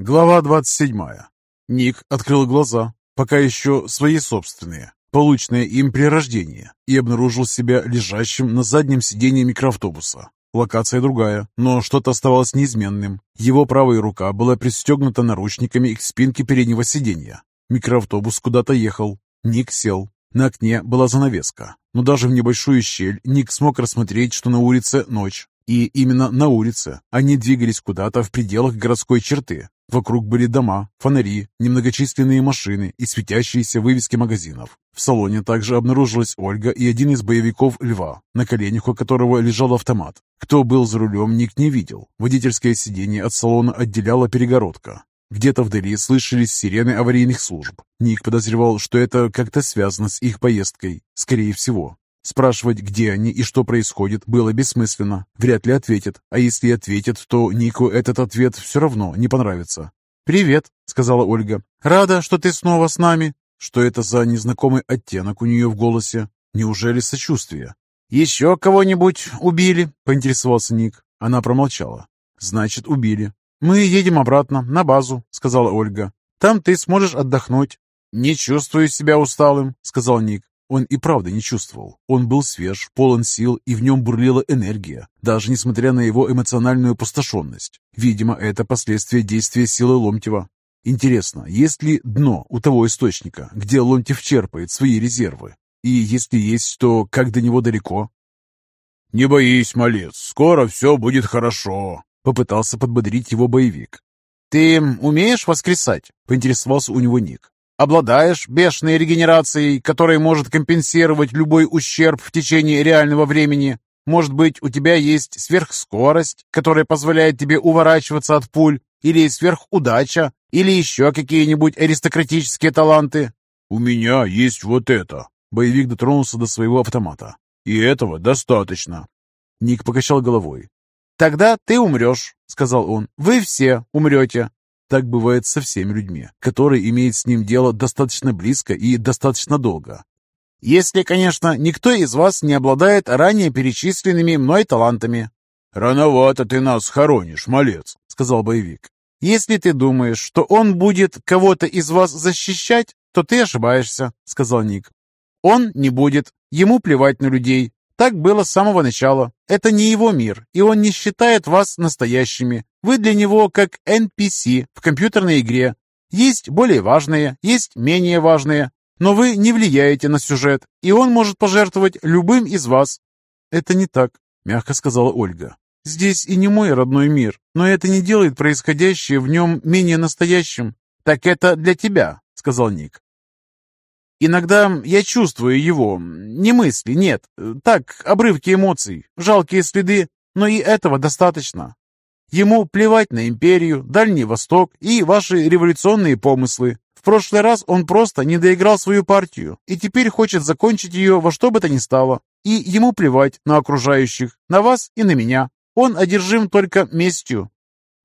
Глава 27. Ник открыл глаза, пока еще свои собственные, полученные им при рождении, и обнаружил себя лежащим на заднем сиденье микроавтобуса. Локация другая, но что-то оставалось неизменным. Его правая рука была пристегнута наручниками к спинке переднего сиденья. Микроавтобус куда-то ехал. Ник сел. На окне была занавеска, но даже в небольшую щель Ник смог рассмотреть, что на улице ночь. И именно на улице они двигались куда-то в пределах городской черты, Вокруг были дома, фонари, немногочисленные машины и светящиеся вывески магазинов. В салоне также обнаружилась Ольга и один из боевиков Льва, на коленях у которого лежал автомат. Кто был за рулем, Ник не видел. Водительское сиденье от салона отделяла перегородка. Где-то вдали слышались сирены аварийных служб. Ник подозревал, что это как-то связано с их поездкой. Скорее всего. Спрашивать, где они и что происходит, было бессмысленно. Вряд ли ответят. А если ответят, то Нику этот ответ все равно не понравится. «Привет», — сказала Ольга. «Рада, что ты снова с нами». Что это за незнакомый оттенок у нее в голосе? Неужели сочувствие? «Еще кого-нибудь убили?» — поинтересовался Ник. Она промолчала. «Значит, убили. Мы едем обратно, на базу», — сказала Ольга. «Там ты сможешь отдохнуть». «Не чувствую себя усталым», — сказал Ник. Он и правда не чувствовал. Он был свеж, полон сил, и в нем бурлила энергия, даже несмотря на его эмоциональную опустошенность. Видимо, это последствия действия силы Ломтева. Интересно, есть ли дно у того источника, где Ломтев черпает свои резервы? И если есть, то как до него далеко? «Не боись, малец, скоро все будет хорошо», — попытался подбодрить его боевик. «Ты умеешь воскресать?» — поинтересовался у него Ник. Обладаешь бешеной регенерацией, которая может компенсировать любой ущерб в течение реального времени. Может быть, у тебя есть сверхскорость, которая позволяет тебе уворачиваться от пуль, или сверхудача, или еще какие-нибудь аристократические таланты. У меня есть вот это. Боевик дотронулся до своего автомата. И этого достаточно. Ник покачал головой. «Тогда ты умрешь», — сказал он. «Вы все умрете. Так бывает со всеми людьми, которые имеют с ним дело достаточно близко и достаточно долго. Если, конечно, никто из вас не обладает ранее перечисленными мной талантами. «Рановато ты нас хоронишь, малец», — сказал боевик. «Если ты думаешь, что он будет кого-то из вас защищать, то ты ошибаешься», — сказал Ник. «Он не будет. Ему плевать на людей. Так было с самого начала. Это не его мир, и он не считает вас настоящими. Вы для него как NPC в компьютерной игре. Есть более важные, есть менее важные, но вы не влияете на сюжет, и он может пожертвовать любым из вас. Это не так, мягко сказала Ольга. Здесь и не мой родной мир, но это не делает происходящее в нем менее настоящим. Так это для тебя, сказал Ник. Иногда я чувствую его. Не мысли, нет. Так, обрывки эмоций, жалкие следы, но и этого достаточно. Ему плевать на империю, Дальний Восток и ваши революционные помыслы. В прошлый раз он просто не доиграл свою партию и теперь хочет закончить ее во что бы то ни стало. И ему плевать на окружающих, на вас и на меня. Он одержим только местью.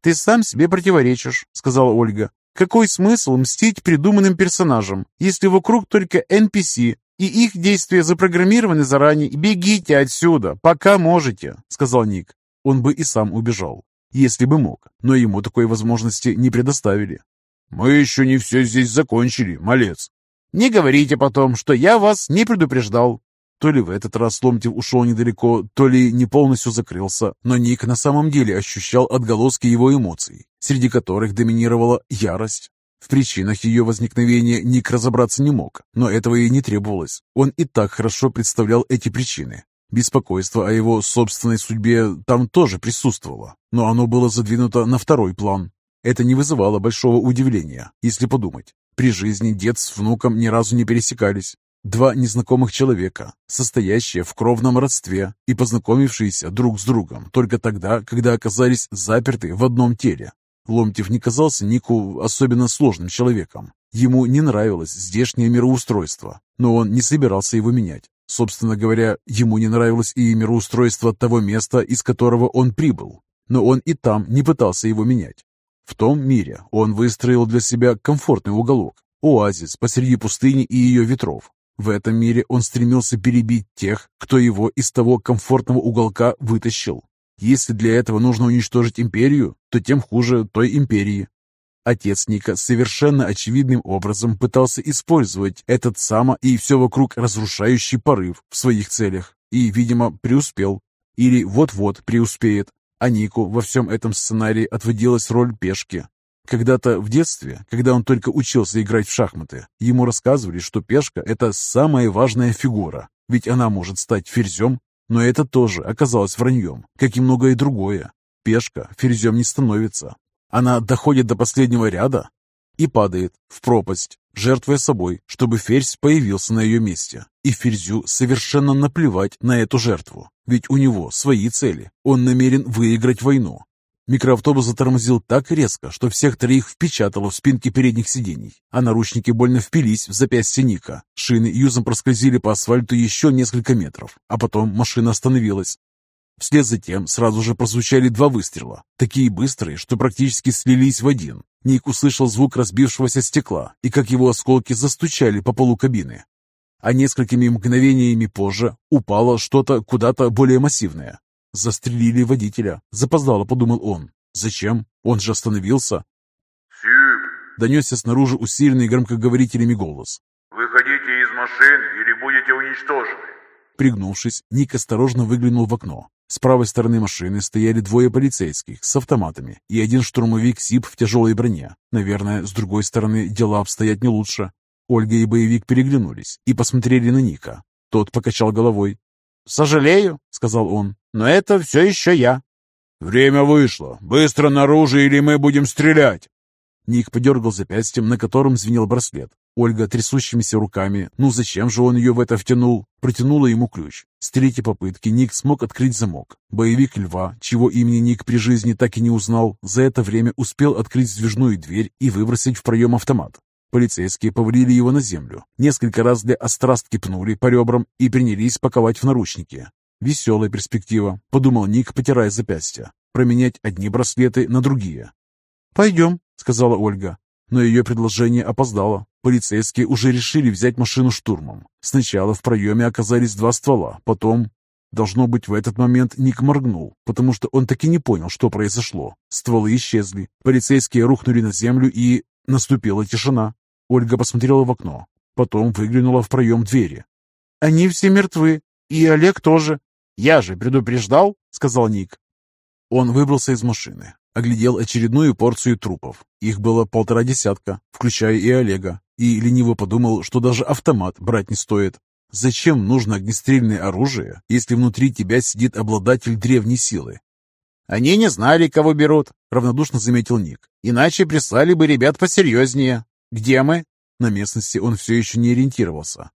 «Ты сам себе противоречишь», — сказала Ольга. Какой смысл мстить придуманным персонажам, если вокруг только NPC, и их действия запрограммированы заранее? Бегите отсюда, пока можете», — сказал Ник. Он бы и сам убежал, если бы мог, но ему такой возможности не предоставили. «Мы еще не все здесь закончили, малец». «Не говорите потом, что я вас не предупреждал. То ли в этот раз Ломтев ушел недалеко, то ли не полностью закрылся, но Ник на самом деле ощущал отголоски его эмоций, среди которых доминировала ярость. В причинах ее возникновения Ник разобраться не мог, но этого и не требовалось. Он и так хорошо представлял эти причины. Беспокойство о его собственной судьбе там тоже присутствовало, но оно было задвинуто на второй план. Это не вызывало большого удивления, если подумать. При жизни дед с внуком ни разу не пересекались, Два незнакомых человека, состоящие в кровном родстве и познакомившиеся друг с другом только тогда, когда оказались заперты в одном теле. Ломтев не казался Нику особенно сложным человеком. Ему не нравилось здешнее мироустройство, но он не собирался его менять. Собственно говоря, ему не нравилось и мироустройство того места, из которого он прибыл, но он и там не пытался его менять. В том мире он выстроил для себя комфортный уголок, оазис посреди пустыни и ее ветров, в этом мире он стремился перебить тех, кто его из того комфортного уголка вытащил. Если для этого нужно уничтожить империю, то тем хуже той империи. Отец Ника совершенно очевидным образом пытался использовать этот само и все вокруг разрушающий порыв в своих целях и, видимо, преуспел. Или вот-вот преуспеет. А Нику во всем этом сценарии отводилась роль пешки. Когда-то в детстве, когда он только учился играть в шахматы, ему рассказывали, что пешка – это самая важная фигура, ведь она может стать ферзем, но это тоже оказалось враньем, как и многое другое. Пешка ферзем не становится. Она доходит до последнего ряда и падает в пропасть, жертвуя собой, чтобы ферзь появился на ее месте. И ферзю совершенно наплевать на эту жертву, ведь у него свои цели. Он намерен выиграть войну. Микроавтобус затормозил так резко, что всех троих впечатало в спинки передних сидений, а наручники больно впились в запястье Ника. Шины юзом проскользили по асфальту еще несколько метров, а потом машина остановилась. Вслед за тем сразу же прозвучали два выстрела, такие быстрые, что практически слились в один. Ник услышал звук разбившегося стекла и как его осколки застучали по полу кабины. А несколькими мгновениями позже упало что-то куда-то более массивное. Застрелили водителя. Запоздало, подумал он. Зачем? Он же остановился. «Сип!» Донесся снаружи усиленный громкоговорителями голос. «Выходите из машин или будете уничтожены!» Пригнувшись, Ник осторожно выглянул в окно. С правой стороны машины стояли двое полицейских с автоматами и один штурмовик СИП в тяжелой броне. Наверное, с другой стороны дела обстоят не лучше. Ольга и боевик переглянулись и посмотрели на Ника. Тот покачал головой. «Сожалею», — сказал он, — «но это все еще я». «Время вышло. Быстро наружу, или мы будем стрелять!» Ник подергал запястьем, на котором звенел браслет. Ольга трясущимися руками, ну зачем же он ее в это втянул, протянула ему ключ. С третьей попытки Ник смог открыть замок. Боевик Льва, чего имени Ник при жизни так и не узнал, за это время успел открыть сдвижную дверь и выбросить в проем автомат. Полицейские повалили его на землю. Несколько раз для острастки пнули по ребрам и принялись паковать в наручники. Веселая перспектива, подумал Ник, потирая запястья. Променять одни браслеты на другие. «Пойдем», — сказала Ольга. Но ее предложение опоздало. Полицейские уже решили взять машину штурмом. Сначала в проеме оказались два ствола, потом... Должно быть, в этот момент Ник моргнул, потому что он так и не понял, что произошло. Стволы исчезли, полицейские рухнули на землю и... Наступила тишина. Ольга посмотрела в окно, потом выглянула в проем двери. «Они все мертвы, и Олег тоже». «Я же предупреждал», — сказал Ник. Он выбрался из машины, оглядел очередную порцию трупов. Их было полтора десятка, включая и Олега, и лениво подумал, что даже автомат брать не стоит. Зачем нужно огнестрельное оружие, если внутри тебя сидит обладатель древней силы? «Они не знали, кого берут», — равнодушно заметил Ник. «Иначе прислали бы ребят посерьезнее. Где мы?» На местности он все еще не ориентировался.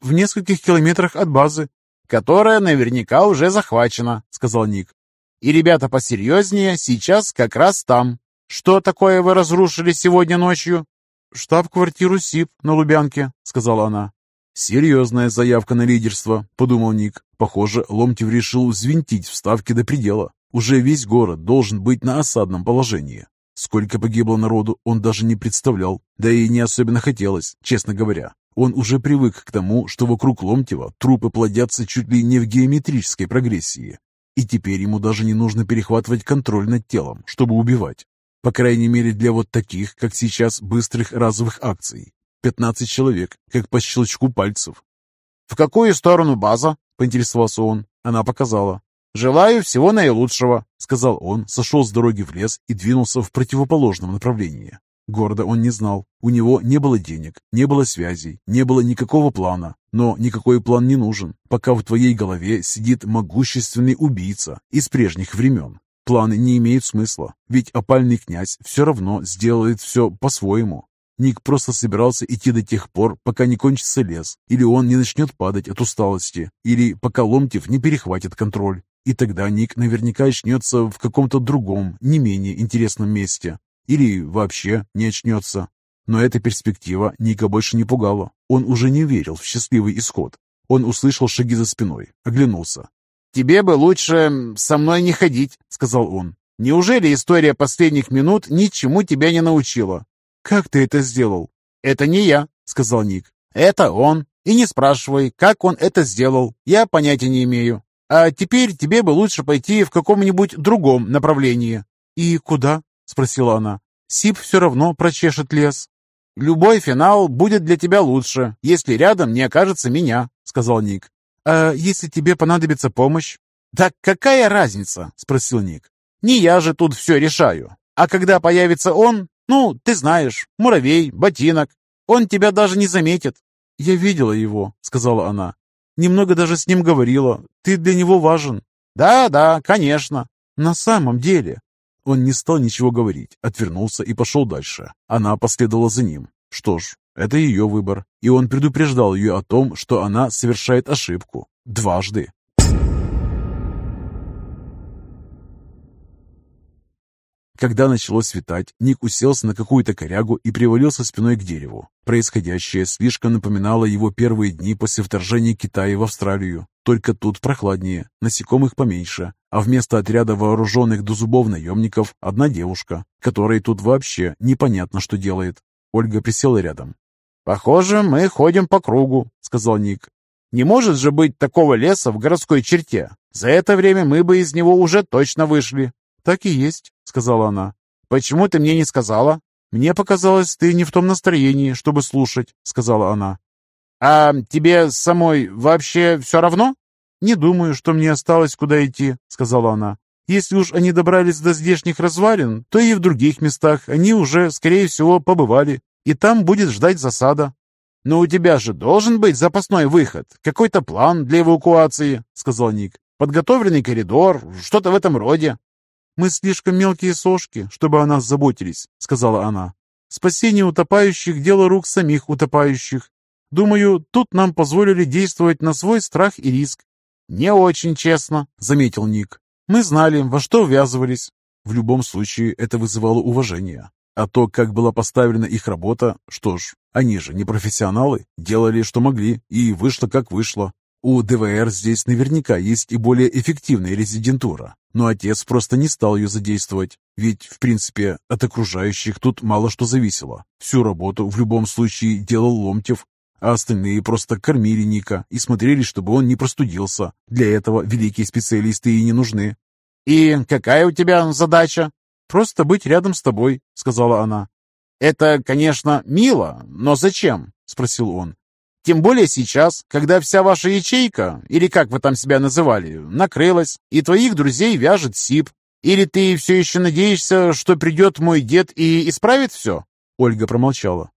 «В нескольких километрах от базы». «Которая наверняка уже захвачена», — сказал Ник. «И ребята посерьезнее сейчас как раз там. Что такое вы разрушили сегодня ночью?» «Штаб-квартиру СИП на Лубянке», — сказала она. «Серьезная заявка на лидерство», — подумал Ник. Похоже, Ломтев решил взвинтить вставки до предела. Уже весь город должен быть на осадном положении. Сколько погибло народу, он даже не представлял, да и не особенно хотелось, честно говоря. Он уже привык к тому, что вокруг Ломтева трупы плодятся чуть ли не в геометрической прогрессии. И теперь ему даже не нужно перехватывать контроль над телом, чтобы убивать. По крайней мере, для вот таких, как сейчас, быстрых разовых акций. 15 человек, как по щелчку пальцев. «В какую сторону база?» — поинтересовался он. Она показала. «Желаю всего наилучшего», — сказал он, сошел с дороги в лес и двинулся в противоположном направлении. Города он не знал. У него не было денег, не было связей, не было никакого плана. Но никакой план не нужен, пока в твоей голове сидит могущественный убийца из прежних времен. Планы не имеют смысла, ведь опальный князь все равно сделает все по-своему. Ник просто собирался идти до тех пор, пока не кончится лес, или он не начнет падать от усталости, или пока Ломтев не перехватит контроль. И тогда Ник наверняка очнется в каком-то другом, не менее интересном месте. Или вообще не очнется. Но эта перспектива Ника больше не пугала. Он уже не верил в счастливый исход. Он услышал шаги за спиной, оглянулся. «Тебе бы лучше со мной не ходить», — сказал он. «Неужели история последних минут ничему тебя не научила?» «Как ты это сделал?» «Это не я», — сказал Ник. «Это он. И не спрашивай, как он это сделал. Я понятия не имею. А теперь тебе бы лучше пойти в каком-нибудь другом направлении». «И куда?» — спросила она. Сип все равно прочешет лес. «Любой финал будет для тебя лучше, если рядом не окажется меня», — сказал Ник. «А если тебе понадобится помощь?» «Так какая разница?» — спросил Ник. «Не я же тут все решаю. А когда появится он, ну, ты знаешь, муравей, ботинок, он тебя даже не заметит». «Я видела его», — сказала она. «Немного даже с ним говорила. Ты для него важен». «Да, да, конечно». «На самом деле». Он не стал ничего говорить, отвернулся и пошел дальше. Она последовала за ним. Что ж, это ее выбор, и он предупреждал ее о том, что она совершает ошибку. Дважды. Когда начало светать, Ник уселся на какую-то корягу и привалился спиной к дереву. Происходящее слишком напоминало его первые дни после вторжения Китая в Австралию. Только тут прохладнее, насекомых поменьше, а вместо отряда вооруженных до зубов наемников одна девушка, которой тут вообще непонятно, что делает. Ольга присела рядом. «Похоже, мы ходим по кругу», — сказал Ник. «Не может же быть такого леса в городской черте. За это время мы бы из него уже точно вышли». «Так и есть», — сказала она. «Почему ты мне не сказала?» «Мне показалось, ты не в том настроении, чтобы слушать», — сказала она. «А тебе самой вообще все равно?» «Не думаю, что мне осталось куда идти», — сказала она. «Если уж они добрались до здешних развалин, то и в других местах они уже, скорее всего, побывали, и там будет ждать засада». «Но у тебя же должен быть запасной выход, какой-то план для эвакуации», — сказал Ник. «Подготовленный коридор, что-то в этом роде». «Мы слишком мелкие сошки, чтобы о нас заботились», — сказала она. «Спасение утопающих — дело рук самих утопающих. Думаю, тут нам позволили действовать на свой страх и риск». «Не очень честно», — заметил Ник. «Мы знали, во что ввязывались». В любом случае, это вызывало уважение. А то, как была поставлена их работа, что ж, они же не профессионалы, делали, что могли, и вышло, как вышло. У ДВР здесь наверняка есть и более эффективная резидентура, но отец просто не стал ее задействовать, ведь, в принципе, от окружающих тут мало что зависело. Всю работу в любом случае делал Ломтев, а остальные просто кормили Ника и смотрели, чтобы он не простудился. Для этого великие специалисты и не нужны. «И какая у тебя задача?» «Просто быть рядом с тобой», — сказала она. «Это, конечно, мило, но зачем?» — спросил он. Тем более сейчас, когда вся ваша ячейка, или как вы там себя называли, накрылась, и твоих друзей вяжет СИП. Или ты все еще надеешься, что придет мой дед и исправит все?» Ольга промолчала.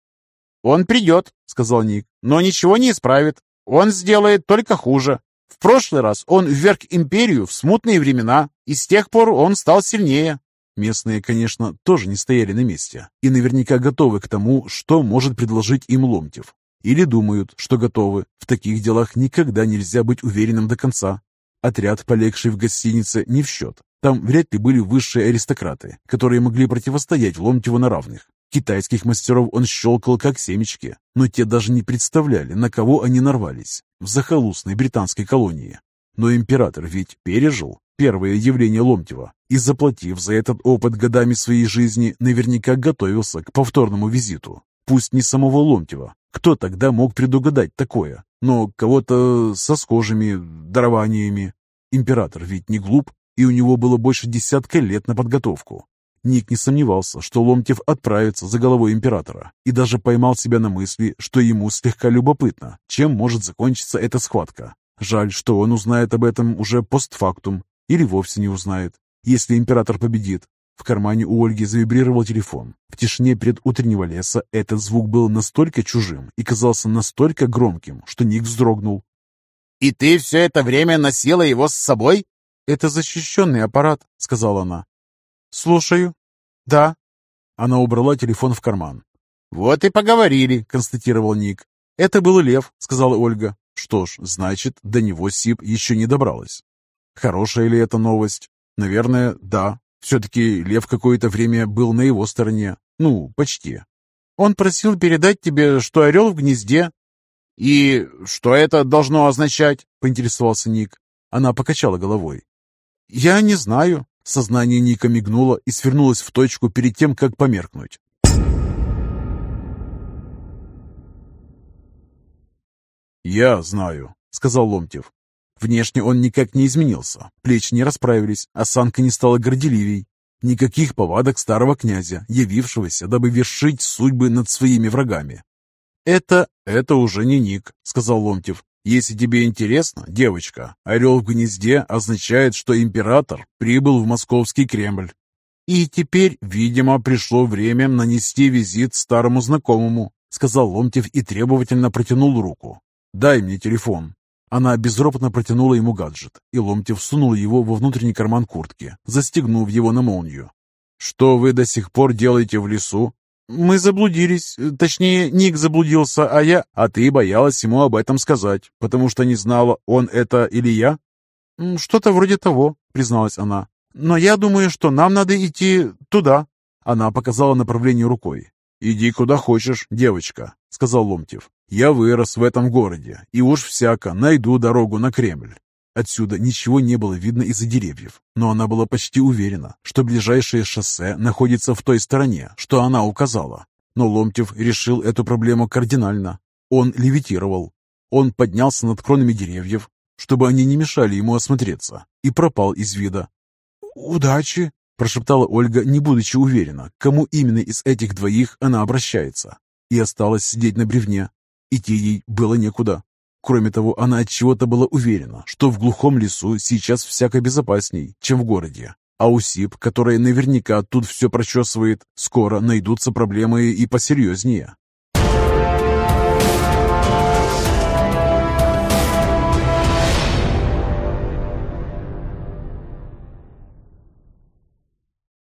«Он придет», — сказал Ник, — «но ничего не исправит. Он сделает только хуже. В прошлый раз он вверг империю в смутные времена, и с тех пор он стал сильнее». Местные, конечно, тоже не стояли на месте и наверняка готовы к тому, что может предложить им Ломтев. Или думают, что готовы. В таких делах никогда нельзя быть уверенным до конца. Отряд, полегший в гостинице, не в счет. Там вряд ли были высшие аристократы, которые могли противостоять Ломтеву на равных. Китайских мастеров он щелкал как семечки, но те даже не представляли, на кого они нарвались в захолустной британской колонии. Но император ведь пережил первое явление Ломтева и, заплатив за этот опыт годами своей жизни, наверняка готовился к повторному визиту. Пусть не самого Ломтева, кто тогда мог предугадать такое? Но кого-то со схожими дарованиями. Император ведь не глуп, и у него было больше десятка лет на подготовку. Ник не сомневался, что Ломтев отправится за головой императора, и даже поймал себя на мысли, что ему слегка любопытно, чем может закончиться эта схватка. Жаль, что он узнает об этом уже постфактум, или вовсе не узнает, если император победит. В кармане у Ольги завибрировал телефон. В тишине предутреннего леса этот звук был настолько чужим и казался настолько громким, что Ник вздрогнул. «И ты все это время носила его с собой?» «Это защищенный аппарат», — сказала она. «Слушаю». «Да». Она убрала телефон в карман. «Вот и поговорили», — констатировал Ник. «Это был Лев», — сказала Ольга. «Что ж, значит, до него Сип еще не добралась». Хорошая ли это новость? Наверное, да. Все-таки Лев какое-то время был на его стороне. Ну, почти. Он просил передать тебе, что орел в гнезде. И что это должно означать? Поинтересовался Ник. Она покачала головой. Я не знаю. Сознание Ника мигнуло и свернулось в точку перед тем, как померкнуть. «Я знаю», — сказал Ломтев. Внешне он никак не изменился, плечи не расправились, осанка не стала горделивей. Никаких повадок старого князя, явившегося, дабы вершить судьбы над своими врагами. «Это... это уже не Ник», — сказал Ломтев. «Если тебе интересно, девочка, орел в гнезде означает, что император прибыл в московский Кремль. И теперь, видимо, пришло время нанести визит старому знакомому», — сказал Ломтев и требовательно протянул руку. «Дай мне телефон». Она безропотно протянула ему гаджет, и Ломтев сунул его во внутренний карман куртки, застегнув его на молнию. «Что вы до сих пор делаете в лесу?» «Мы заблудились. Точнее, Ник заблудился, а я...» «А ты боялась ему об этом сказать, потому что не знала, он это или я?» «Что-то вроде того», — призналась она. «Но я думаю, что нам надо идти туда». Она показала направление рукой. «Иди куда хочешь, девочка», — сказал Ломтев. Я вырос в этом городе, и уж всяко найду дорогу на Кремль. Отсюда ничего не было видно из-за деревьев, но она была почти уверена, что ближайшее шоссе находится в той стороне, что она указала. Но Ломтев решил эту проблему кардинально. Он левитировал. Он поднялся над кронами деревьев, чтобы они не мешали ему осмотреться, и пропал из вида. «Удачи!» – прошептала Ольга, не будучи уверена, кому именно из этих двоих она обращается, и осталась сидеть на бревне, Идти ей было некуда. Кроме того, она от чего-то была уверена, что в глухом лесу сейчас всяко безопасней, чем в городе. А у СИП, которая наверняка тут все прочесывает, скоро найдутся проблемы и посерьезнее.